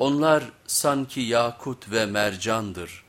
Onlar sanki yakut ve mercandır.